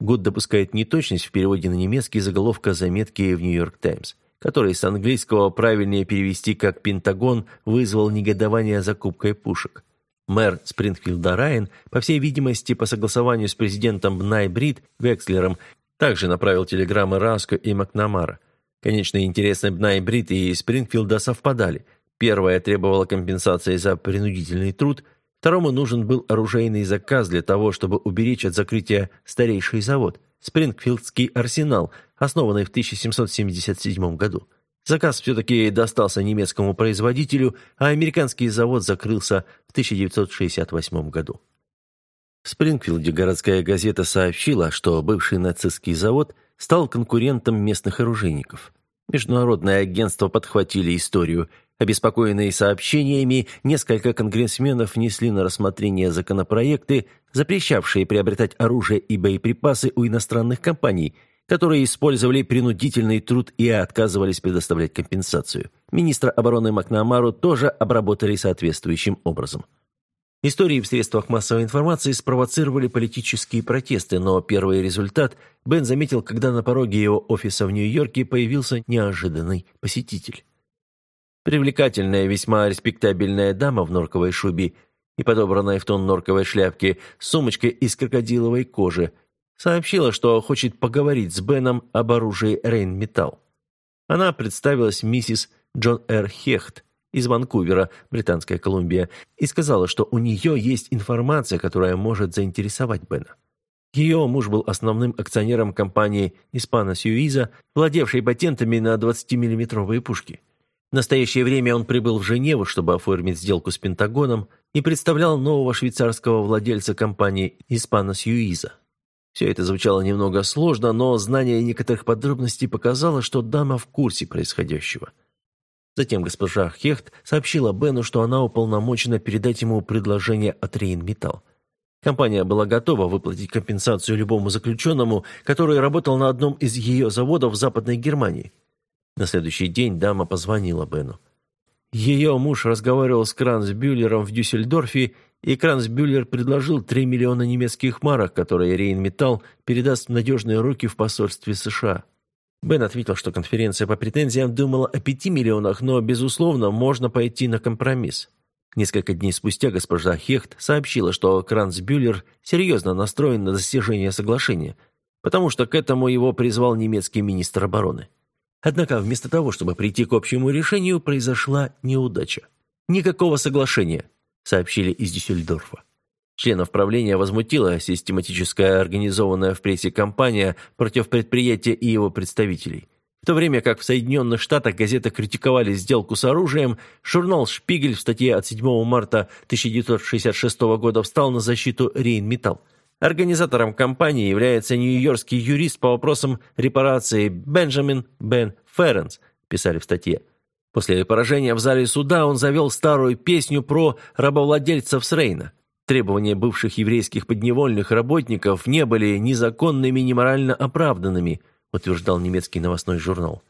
Год допускает неточность в переводе на немецкий заголовка заметки в «Нью-Йорк Таймс», который с английского правильнее перевести как «Пентагон» вызвал негодование закупкой пушек. Мэр Спрингфилда Райан, по всей видимости, по согласованию с президентом Бнай Брит Векслером, также направил телеграммы Раско и Макнамара. Конечные интересы Бнай Брит и Спрингфилда совпадали – Первое требовало компенсации за принудительный труд, второму нужен был оружейный заказ для того, чтобы уберечь от закрытия старейший завод – Спрингфилдский арсенал, основанный в 1777 году. Заказ все-таки достался немецкому производителю, а американский завод закрылся в 1968 году. В Спрингфилде городская газета сообщила, что бывший нацистский завод стал конкурентом местных оружейников. Международные агентства подхватили историю – Обеспокоенные сообщениями, несколько конгрессменов внесли на рассмотрение законопроекты, запрещавшие приобретать оружие и боеприпасы у иностранных компаний, которые использовали принудительный труд и отказывались предоставлять компенсацию. Министра обороны Макнамару тоже обработали соответствующим образом. Истории в средствах массовой информации спровоцировали политические протесты, но первый результат Бен заметил, когда на пороге его офиса в Нью-Йорке появился неожиданный посетитель. Привлекательная, весьма респектабельная дама в норковой шубе и подобранной в тон норковой шляпке с сумочкой из крокодиловой кожи сообщила, что хочет поговорить с Беном об оружии Рейнметалл. Она представилась миссис Джон Р. Хехт из Ванкувера, Британская Колумбия, и сказала, что у нее есть информация, которая может заинтересовать Бена. Ее муж был основным акционером компании «Испано Сьюиза», владевшей патентами на 20-миллиметровые пушки. В настоящее время он прибыл в Женеву, чтобы оформить сделку с Пентагоном и представлял нового швейцарского владельца компании «Испано Сьюиза». Все это звучало немного сложно, но знание некоторых подробностей показало, что дама в курсе происходящего. Затем госпожа Хехт сообщила Бену, что она уполномочена передать ему предложение от Рейнметалл. Компания была готова выплатить компенсацию любому заключенному, который работал на одном из ее заводов в Западной Германии. На следующий день дама позвонила Бену. Ее муж разговаривал с Кранцбюллером в Дюссельдорфе, и Кранцбюллер предложил 3 миллиона немецких марок, которые Рейнметалл передаст в надежные руки в посольстве США. Бен ответил, что конференция по претензиям думала о 5 миллионах, но, безусловно, можно пойти на компромисс. Несколько дней спустя госпожа Хехт сообщила, что Кранцбюллер серьезно настроен на достижение соглашения, потому что к этому его призвал немецкий министр обороны. Однако вместо того, чтобы прийти к общему решению, произошла неудача. «Никакого соглашения», — сообщили из Дюссельдорфа. Членов правления возмутила систематическая организованная в прессе кампания против предприятия и его представителей. В то время как в Соединенных Штатах газеты критиковали сделку с оружием, журнал «Шпигель» в статье от 7 марта 1966 года встал на защиту «Рейнметалл». Организатором кампании является нью-йоркский юрист по вопросам репарации Бенджамин Бен Ференс, писали в статье. После поражения в зале суда он завел старую песню про рабовладельцев с Рейна. Требования бывших еврейских подневольных работников не были ни законными, ни морально оправданными, утверждал немецкий новостной журнал.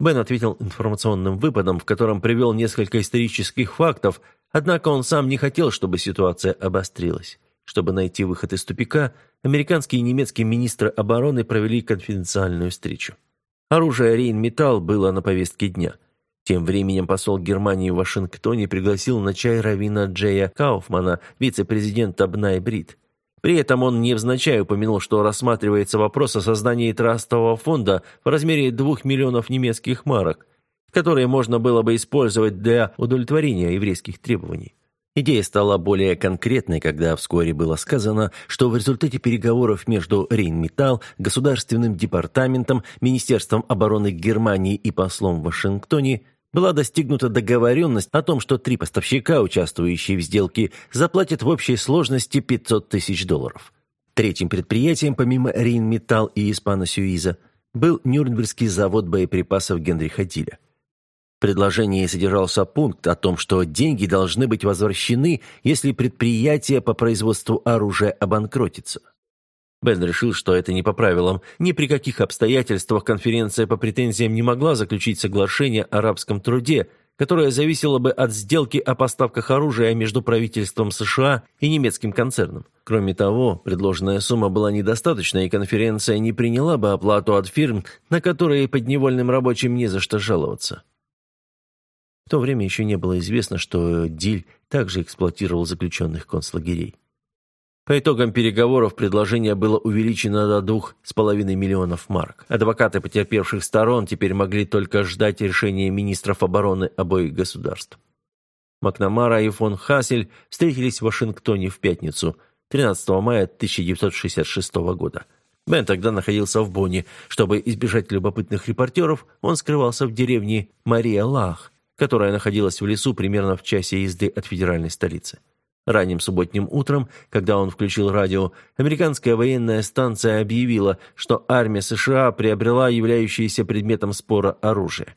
Бен ответил информационным выпадом, в котором привел несколько исторических фактов, однако он сам не хотел, чтобы ситуация обострилась. Чтобы найти выход из тупика, американские и немецкие министры обороны провели конфиденциальную встречу. Оружие Рейнметалл было на повестке дня. Тем временем посол Германии в Вашингтоне пригласил на чай равина Джея Кауфмана, вице-президента Бнай Брит. При этом он невзначай упомянул, что рассматривается вопрос о создании трастового фонда в размере 2 миллионов немецких марок, которые можно было бы использовать для удовлетворения еврейских требований. Идея стала более конкретной, когда вскоре было сказано, что в результате переговоров между Рейнметалл, Государственным департаментом, Министерством обороны Германии и послом в Вашингтоне была достигнута договоренность о том, что три поставщика, участвующие в сделке, заплатят в общей сложности 500 тысяч долларов. Третьим предприятием, помимо Рейнметалл и Испано-Сюиза, был Нюрнбергский завод боеприпасов Генриха Диля. Предложении содержался пункт о том, что деньги должны быть возвращены, если предприятие по производству оружия обанкротится. Бен решил, что это не по правилам. Ни при каких обстоятельствах конференция по претензиям не могла заключить соглашение о арабском труде, которое зависело бы от сделки о поставках оружия между правительством США и немецким концерном. Кроме того, предложенная сумма была недостаточна, и конференция не приняла бы оплату от фирм, на которые подневольным рабочим не за что жаловаться. В то время еще не было известно, что Диль также эксплуатировал заключенных концлагерей. По итогам переговоров предложение было увеличено до двух с половиной миллионов марок. Адвокаты потерпевших сторон теперь могли только ждать решения министров обороны обоих государств. Макнамара и фон Хассель встретились в Вашингтоне в пятницу, 13 мая 1966 года. Бен тогда находился в Бонне. Чтобы избежать любопытных репортеров, он скрывался в деревне Мария Лах, которая находилась в лесу примерно в часе езды от федеральной столицы. Ранним субботним утром, когда он включил радио, американская военная станция объявила, что армия США приобрела являющееся предметом спора оружие.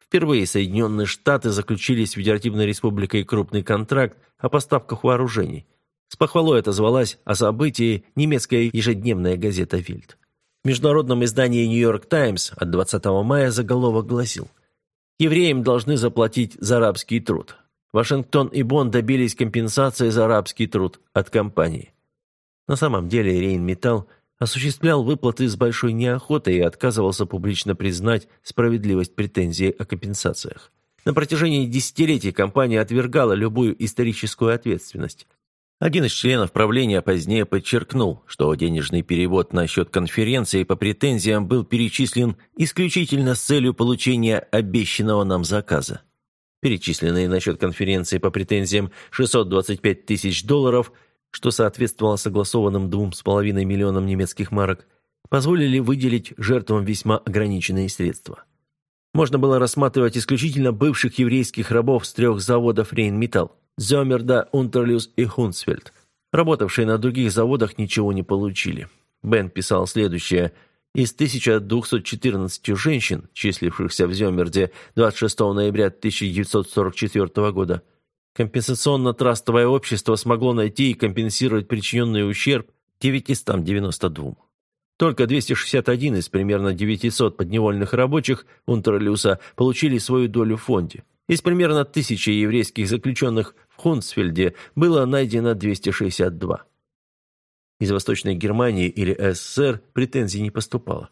Впервые Соединенные Штаты заключили с Федеративной Республикой крупный контракт о поставках вооружений. С похвалой отозвалась о событии немецкая ежедневная газета «Вильд». В международном издании «Нью-Йорк Таймс» от 20 мая заголовок гласил – Евреям должны заплатить за арабский труд. Вашингтон и Бонн добились компенсации за арабский труд от компании. На самом деле Рейнметалл осуществлял выплаты с большой неохотой и отказывался публично признать справедливость претензий о компенсациях. На протяжении десятилетий компания отвергала любую историческую ответственность, один из членов правления позднее подчеркнул, что денежный перевод на счет конференции по претензиям был перечислен исключительно с целью получения обещанного нам заказа. Перечисленные на счет конференции по претензиям 625 тысяч долларов, что соответствовало согласованным 2,5 миллионам немецких марок, позволили выделить жертвам весьма ограниченные средства. Можно было рассматривать исключительно бывших еврейских рабов с трех заводов «Рейнметалл». Зомерда, Унтерлюс и Хунсфельд. Работавшие на других заводах ничего не получили. Бен писал следующее. Из 1214 женщин, числившихся в Зомерде 26 ноября 1944 года, Компенсационно-трастовое общество смогло найти и компенсировать причиненный ущерб 992. Только 261 из примерно 900 подневольных рабочих Унтерлюса получили свою долю в фонде. Из примерно тысячи еврейских заключенных в Хунсфельде было найдено 262. Из Восточной Германии или СССР претензий не поступало.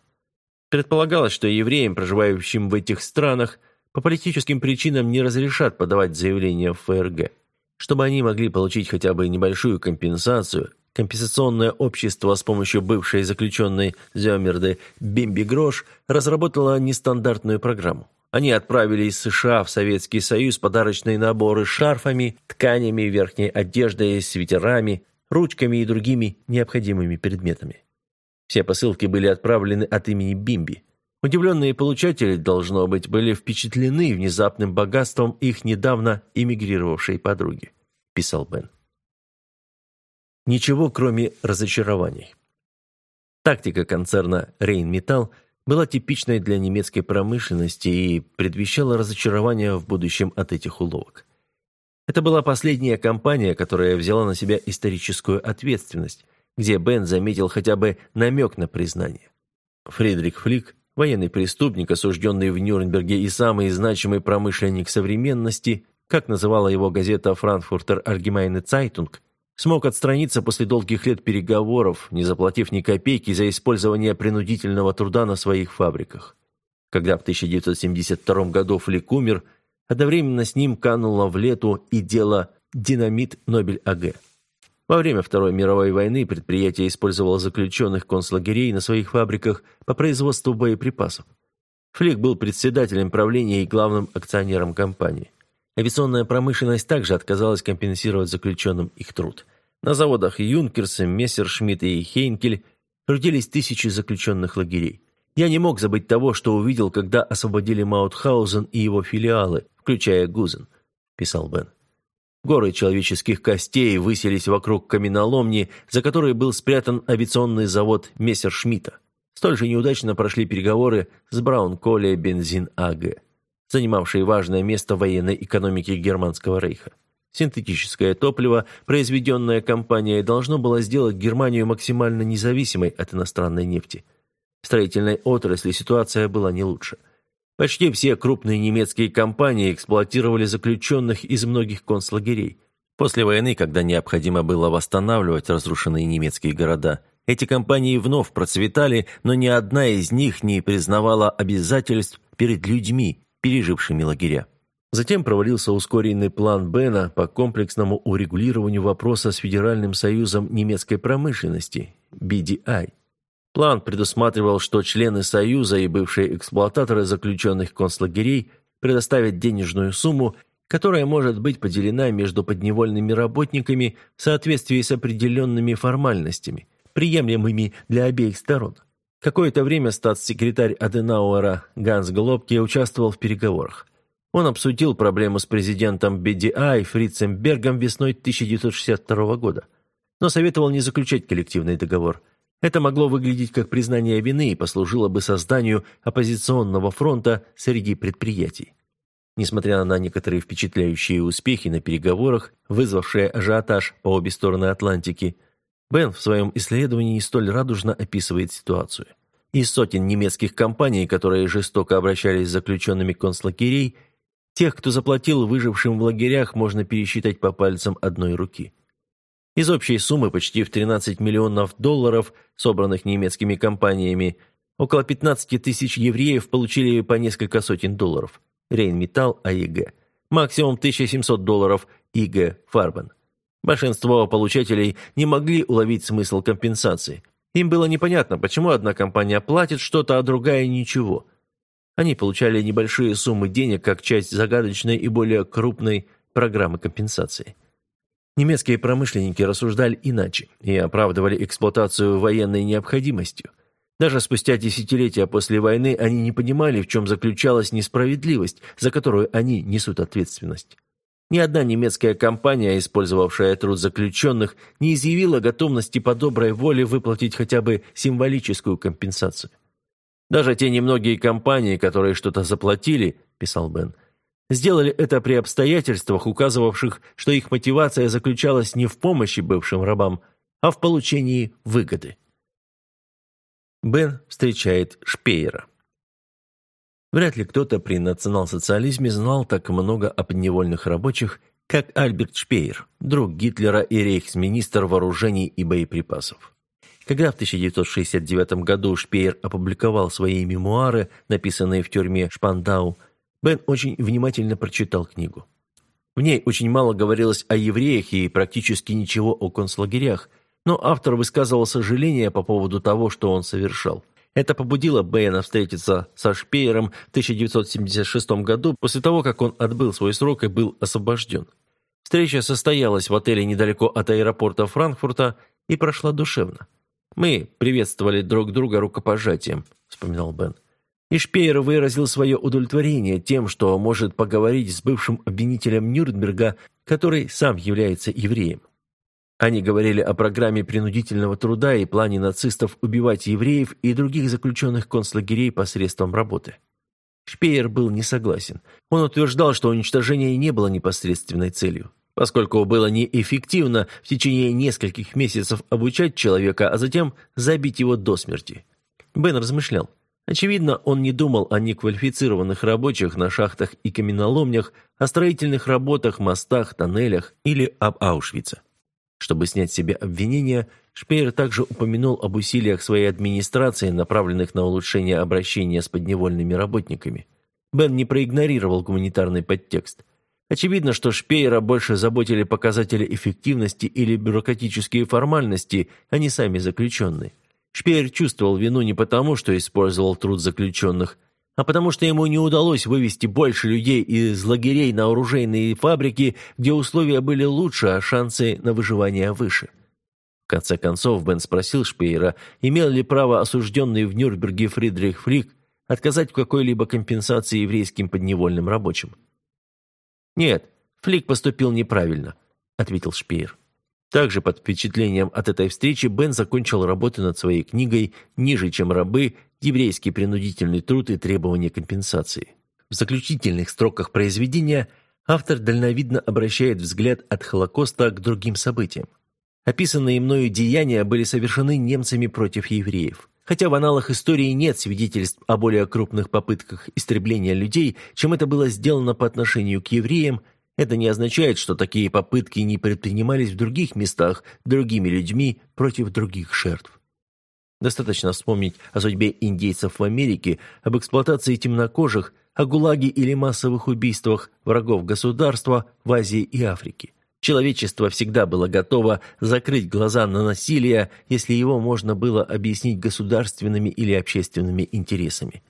Предполагалось, что евреям, проживающим в этих странах, по политическим причинам не разрешат подавать заявления в ФРГ. Чтобы они могли получить хотя бы небольшую компенсацию, компенсационное общество с помощью бывшей заключенной Зёмерды Бимби Грош разработало нестандартную программу. Они отправили из США в Советский Союз подарочные наборы с шарфами, тканями, верхней одеждой, свитерами, ручками и другими необходимыми предметами. Все посылки были отправлены от имени Бимби. Удивленные получатели, должно быть, были впечатлены внезапным богатством их недавно эмигрировавшей подруги, писал Бен. Ничего, кроме разочарований. Тактика концерна «Рейнметалл» была типичной для немецкой промышленности и предвещала разочарование в будущем от этих уловок. Это была последняя компания, которая взяла на себя историческую ответственность, где Бен заметил хотя бы намек на признание. Фридрих Флик, военный преступник, осужденный в Нюрнберге и самый значимый промышленник современности, как называла его газета «Франкфуртер Allgemeine Zeitung», смог отстраниться после долгих лет переговоров, не заплатив ни копейки за использование принудительного труда на своих фабриках. Когда в 1972 году Флик умер, одновременно с ним кануло в лету и дело «Динамит Нобель АГ». Во время Второй мировой войны предприятие использовало заключенных концлагерей на своих фабриках по производству боеприпасов. Флик был председателем правления и главным акционером компании. Авиационная промышленность также отказалась компенсировать заключенным их труд. На заводах Юнкерса, Мессершмитт и Хейнкель трудились тысячи заключенных лагерей. Я не мог забыть того, что увидел, когда освободили Маутхаузен и его филиалы, включая Гузен, писал Бен. Горы человеческих костей высились вокруг каменоломни, за которой был спрятан авиационный завод Мессершмитта. Столь же неудачно прошли переговоры с Браун-Коле Бензин АГ занимавший важное место в военной экономике Германского рейха. Синтетическое топливо, произведенное компанией, должно было сделать Германию максимально независимой от иностранной нефти. В строительной отрасли ситуация была не лучше. Почти все крупные немецкие компании эксплуатировали заключенных из многих концлагерей. После войны, когда необходимо было восстанавливать разрушенные немецкие города, эти компании вновь процветали, но ни одна из них не признавала обязательств перед людьми, пережившими лагеря. Затем провалился ускоренный план Бена по комплексному урегулированию вопроса с Федеральным союзом немецкой промышленности, BDI. План предусматривал, что члены Союза и бывшие эксплуататоры заключенных концлагерей предоставят денежную сумму, которая может быть поделена между подневольными работниками в соответствии с определенными формальностями, приемлемыми для обеих сторон. Какое-то время статс-секретарь Аденауэра Ганс Глобке участвовал в переговорах. Он обсудил проблему с президентом BDI Фрицем Бергом весной 1962 года, но советовал не заключать коллективный договор. Это могло выглядеть как признание вины и послужило бы созданию оппозиционного фронта среди предприятий. Несмотря на некоторые впечатляющие успехи на переговорах, вызвавшие ажиотаж по обе стороны Атлантики, Бен в своем исследовании столь радужно описывает ситуацию. Из сотен немецких компаний, которые жестоко обращались с заключенными концлагерей, тех, кто заплатил выжившим в лагерях, можно пересчитать по пальцам одной руки. Из общей суммы почти в 13 миллионов долларов, собранных немецкими компаниями, около 15 тысяч евреев получили по несколько сотен долларов. Рейнметалл АИГ. Максимум 1700 долларов ИГ Фарбен. Большинство получателей не могли уловить смысл компенсации. Им было непонятно, почему одна компания платит что-то, а другая ничего. Они получали небольшие суммы денег как часть загадочной и более крупной программы компенсации. Немецкие промышленники рассуждали иначе и оправдывали эксплуатацию военной необходимостью. Даже спустя десятилетия после войны они не понимали, в чем заключалась несправедливость, за которую они несут ответственность. Ни одна немецкая компания, использовавшая труд заключенных, не изъявила готовности по доброй воле выплатить хотя бы символическую компенсацию. Даже те немногие компании, которые что-то заплатили, писал Бен, сделали это при обстоятельствах, указывавших, что их мотивация заключалась не в помощи бывшим рабам, а в получении выгоды. Бен встречает Шпеера. Вряд ли кто-то при национал-социализме знал так много о подневольных рабочих, как Альберт Шпеер, друг Гитлера и рейхсминистр вооружений и боеприпасов. Когда в 1969 году Шпеер опубликовал свои мемуары, написанные в тюрьме Шпандау, Бен очень внимательно прочитал книгу. В ней очень мало говорилось о евреях и практически ничего о концлагерях, но автор высказывал сожаление по поводу того, что он совершал. Это побудило Бэйна встретиться со Шпеером в 1976 году, после того, как он отбыл свой срок и был освобожден. Встреча состоялась в отеле недалеко от аэропорта Франкфурта и прошла душевно. «Мы приветствовали друг друга рукопожатием», — вспоминал Бен. И Шпеер выразил свое удовлетворение тем, что может поговорить с бывшим обвинителем Нюрнберга, который сам является евреем. Они говорили о программе принудительного труда и плане нацистов убивать евреев и других заключенных концлагерей посредством работы. Шпеер был не согласен. Он утверждал, что уничтожение не было непосредственной целью. Поскольку было неэффективно в течение нескольких месяцев обучать человека, а затем забить его до смерти. Бен размышлял. Очевидно, он не думал о неквалифицированных рабочих на шахтах и каменоломнях, о строительных работах, мостах, тоннелях или об Аушвице. Чтобы снять с себя обвинения, Шпеер также упомянул об усилиях своей администрации, направленных на улучшение обращения с подневольными работниками. Бен не проигнорировал гуманитарный подтекст – Очевидно, что Шпеера больше заботили показатели эффективности или бюрократические формальности, а не сами заключенные. Шпеер чувствовал вину не потому, что использовал труд заключенных, а потому что ему не удалось вывести больше людей из лагерей на оружейные фабрики, где условия были лучше, а шансы на выживание выше. В конце концов, Бен спросил Шпеера, имел ли право осужденный в Нюрнберге Фридрих Флик отказать в какой-либо компенсации еврейским подневольным рабочим. «Нет, Флик поступил неправильно», — ответил Шпеер. Также под впечатлением от этой встречи Бен закончил работу над своей книгой «Ниже, чем рабы. Еврейский принудительный труд и требования компенсации». В заключительных строках произведения автор дальновидно обращает взгляд от Холокоста к другим событиям. Описанные мною деяния были совершены немцами против евреев. Хотя в аналах истории нет свидетельств о более крупных попытках истребления людей, чем это было сделано по отношению к евреям, это не означает, что такие попытки не предпринимались в других местах другими людьми против других жертв. Достаточно вспомнить о судьбе индейцев в Америке, об эксплуатации темнокожих, о ГУЛАГе или массовых убийствах врагов государства в Азии и Африке. Человечество всегда было готово закрыть глаза на насилие, если его можно было объяснить государственными или общественными интересами.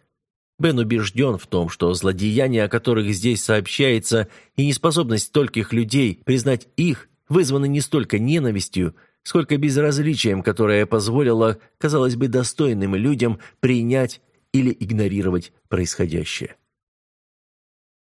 Бен убежден в том, что злодеяния, о которых здесь сообщается, и неспособность стольких людей признать их, вызваны не столько ненавистью, сколько безразличием, которое позволило, казалось бы, достойным людям принять или игнорировать происходящее.